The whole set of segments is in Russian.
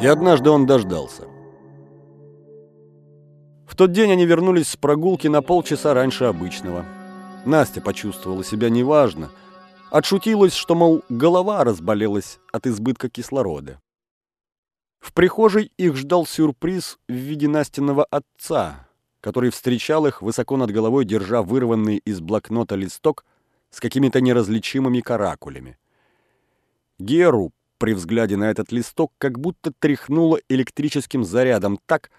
И однажды он дождался. В тот день они вернулись с прогулки на полчаса раньше обычного. Настя почувствовала себя неважно. Отшутилась, что, мол, голова разболелась от избытка кислорода. В прихожей их ждал сюрприз в виде Настиного отца, который встречал их, высоко над головой держа вырванный из блокнота листок с какими-то неразличимыми каракулями. Геру при взгляде на этот листок как будто тряхнуло электрическим зарядом так,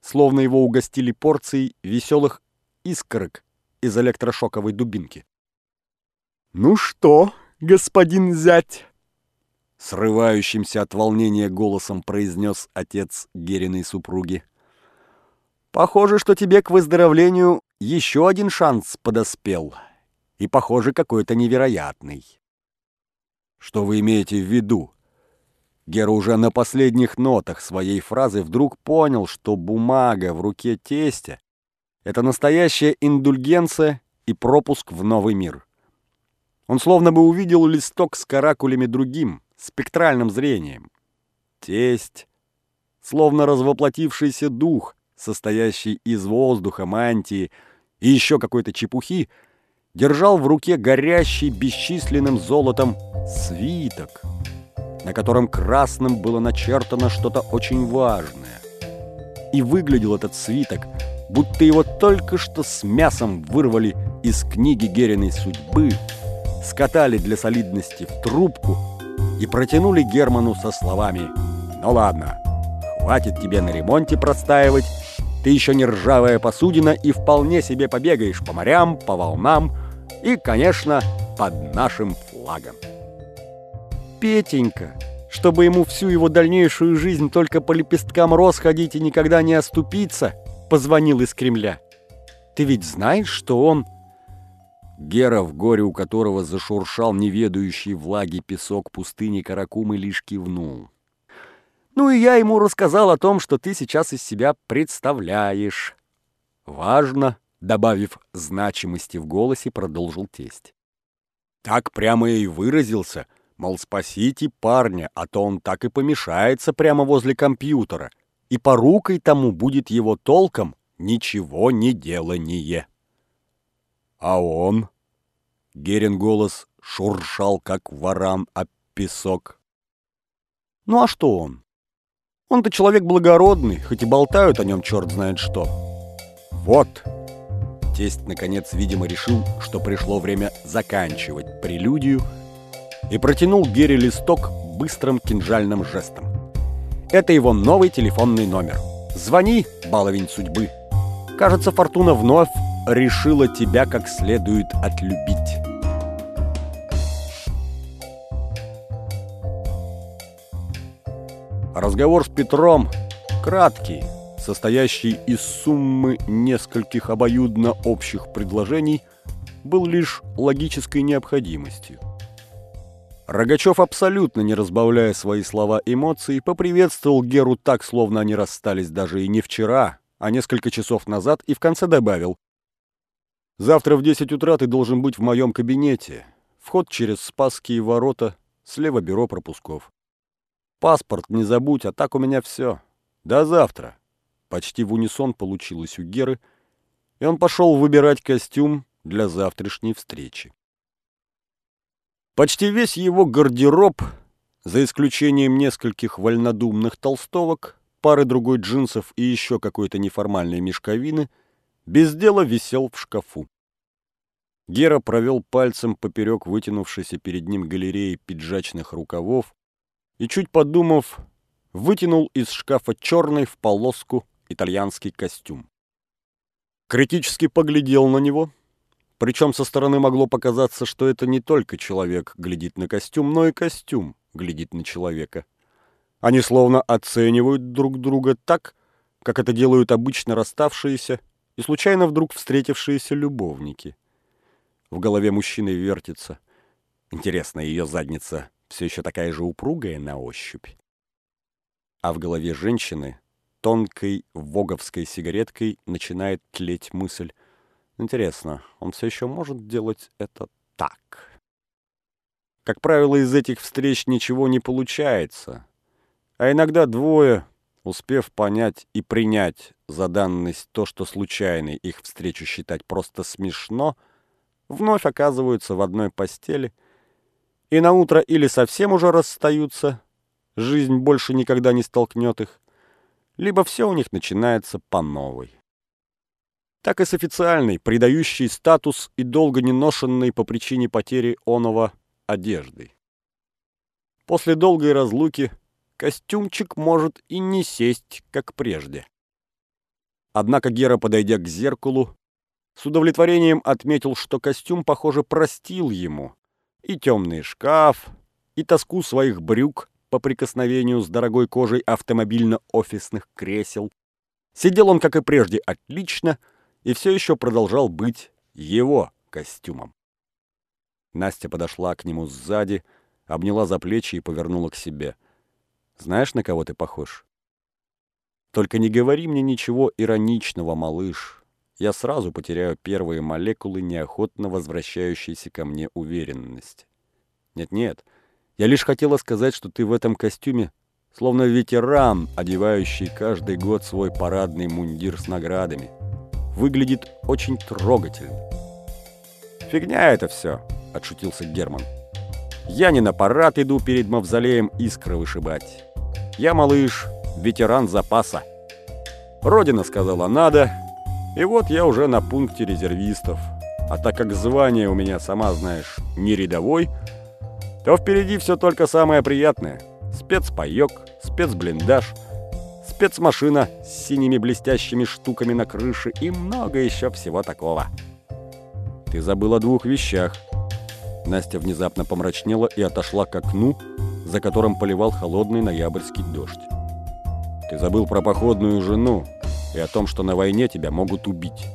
словно его угостили порцией веселых искорок из электрошоковой дубинки. «Ну что, господин зять?» Срывающимся от волнения голосом произнес отец Гериной супруги. «Похоже, что тебе к выздоровлению еще один шанс подоспел. И, похоже, какой-то невероятный». «Что вы имеете в виду?» Гера уже на последних нотах своей фразы вдруг понял, что бумага в руке тестя — это настоящая индульгенция и пропуск в новый мир. Он словно бы увидел листок с каракулями другим, спектральным зрением. Тесть, словно развоплотившийся дух, состоящий из воздуха, мантии и еще какой-то чепухи, держал в руке горящий бесчисленным золотом свиток — на котором красным было начертано что-то очень важное. И выглядел этот свиток, будто его только что с мясом вырвали из книги Гериной судьбы, скатали для солидности в трубку и протянули Герману со словами «Ну ладно, хватит тебе на ремонте простаивать, ты еще не ржавая посудина и вполне себе побегаешь по морям, по волнам и, конечно, под нашим флагом». Петенька, чтобы ему всю его дальнейшую жизнь только по лепесткам роз ходить и никогда не оступиться, позвонил из Кремля. Ты ведь знаешь, что он... Гера, в горе у которого зашуршал неведающий влаги песок пустыни Каракумы, лишь кивнул. Ну и я ему рассказал о том, что ты сейчас из себя представляешь. Важно, добавив значимости в голосе, продолжил тесть. Так прямо и выразился — Мол, спасите парня, а то он так и помешается прямо возле компьютера, и порукой тому будет его толком ничего не делание. А он? Герин голос шуршал, как варан об песок. Ну а что он? Он-то человек благородный, хоть и болтают о нем черт знает что. Вот. Тесть, наконец, видимо, решил, что пришло время заканчивать прелюдию, и протянул Гере листок быстрым кинжальным жестом. Это его новый телефонный номер. Звони, баловень судьбы. Кажется, Фортуна вновь решила тебя как следует отлюбить. Разговор с Петром краткий, состоящий из суммы нескольких обоюдно общих предложений, был лишь логической необходимостью. Рогачев, абсолютно не разбавляя свои слова эмоций, поприветствовал Геру так, словно они расстались даже и не вчера, а несколько часов назад, и в конце добавил. «Завтра в 10 утра ты должен быть в моем кабинете. Вход через Спасские ворота, слева бюро пропусков. Паспорт не забудь, а так у меня все. До завтра». Почти в унисон получилось у Геры, и он пошел выбирать костюм для завтрашней встречи. Почти весь его гардероб, за исключением нескольких вольнодумных толстовок, пары другой джинсов и еще какой-то неформальной мешковины, без дела висел в шкафу. Гера провел пальцем поперек вытянувшейся перед ним галереи пиджачных рукавов и, чуть подумав, вытянул из шкафа черный в полоску итальянский костюм. Критически поглядел на него — причем со стороны могло показаться, что это не только человек глядит на костюм, но и костюм глядит на человека. Они словно оценивают друг друга так, как это делают обычно расставшиеся и случайно вдруг встретившиеся любовники. В голове мужчины вертится. Интересно, ее задница все еще такая же упругая на ощупь. А в голове женщины тонкой воговской сигареткой начинает тлеть мысль Интересно, он все еще может делать это так? Как правило, из этих встреч ничего не получается. А иногда двое, успев понять и принять за данность то, что случайной их встречу считать просто смешно, вновь оказываются в одной постели и на утро или совсем уже расстаются, жизнь больше никогда не столкнет их, либо все у них начинается по новой. Так и с официальной, придающей статус и долго не ношенной по причине потери оного одеждой. После долгой разлуки костюмчик может и не сесть, как прежде. Однако Гера, подойдя к зеркалу, с удовлетворением отметил, что костюм, похоже, простил ему и темный шкаф, и тоску своих брюк по прикосновению с дорогой кожей автомобильно-офисных кресел. Сидел он, как и прежде, отлично и все еще продолжал быть его костюмом. Настя подошла к нему сзади, обняла за плечи и повернула к себе. «Знаешь, на кого ты похож?» «Только не говори мне ничего ироничного, малыш. Я сразу потеряю первые молекулы неохотно возвращающейся ко мне уверенности. Нет-нет, я лишь хотела сказать, что ты в этом костюме словно ветеран, одевающий каждый год свой парадный мундир с наградами. Выглядит очень трогательно». «Фигня это все», — отшутился Герман. «Я не на парад иду перед мавзолеем искры вышибать. Я, малыш, ветеран запаса. Родина сказала «надо», и вот я уже на пункте резервистов. А так как звание у меня, сама знаешь, не рядовой, то впереди все только самое приятное. Спецпаёк, спецблиндаж, спецмашина с синими блестящими штуками на крыше и много еще всего такого. Ты забыл о двух вещах. Настя внезапно помрачнела и отошла к окну, за которым поливал холодный ноябрьский дождь. Ты забыл про походную жену и о том, что на войне тебя могут убить.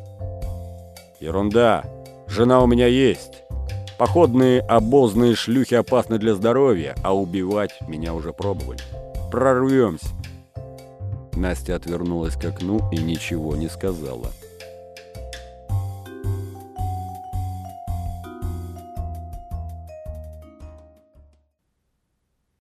Ерунда. Жена у меня есть. Походные обозные шлюхи опасны для здоровья, а убивать меня уже пробовали. Прорвемся. Настя отвернулась к окну и ничего не сказала.